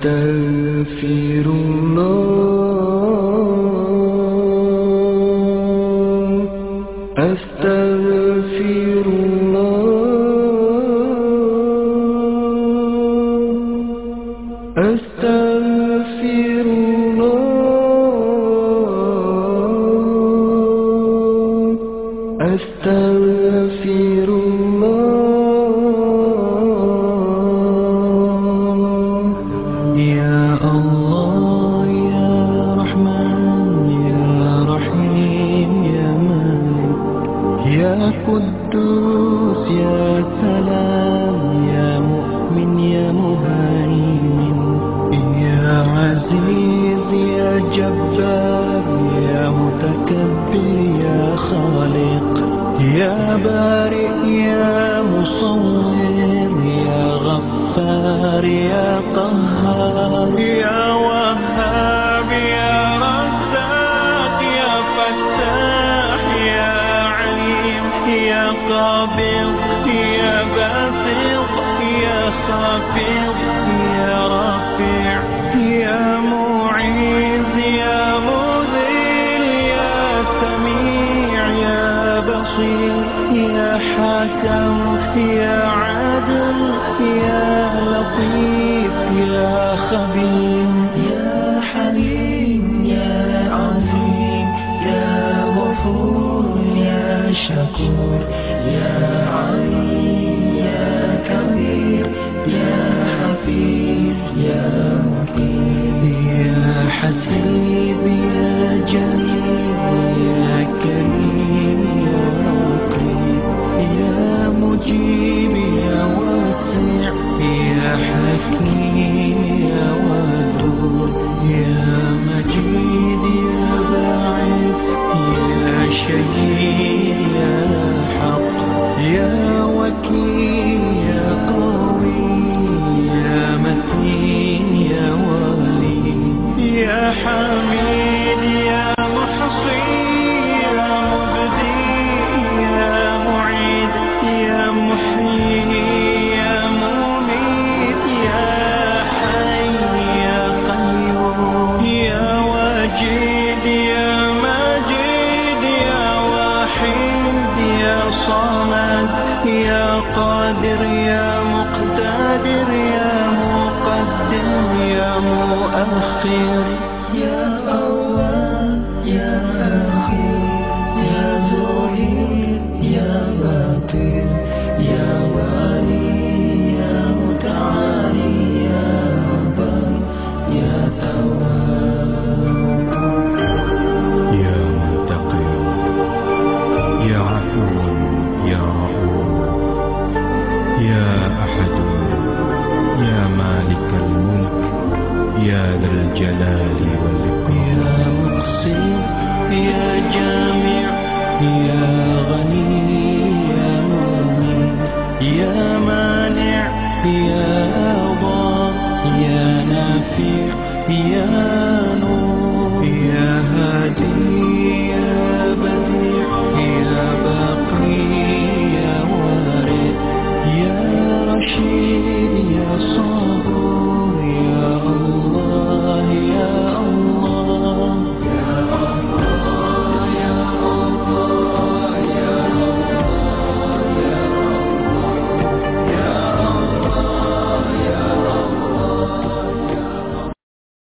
أستغفر الله. أستغفر الله. أستغفر الله. أستغفر يا قدوس يا سلام يا مؤمن يا مهيمن يا عزيز يا جبار يا متكبر يا خالق يا بارئ يا مصور يا غفار يا قهار. قابض يا باسط يا خافض يا رافع يا معيذ يا مذل يا سميع يا بصير يا حكم يا عدل يا لطيف يا خبير. again. يا قادر يا مقتدر يا مقدم يا مؤخر. يا أول يا آخر يا ظهير يا باطن. الجلال والإكرام. يا مقصد يا جامع يا غني يا مغني يا مانع يا ضار يا نافع يا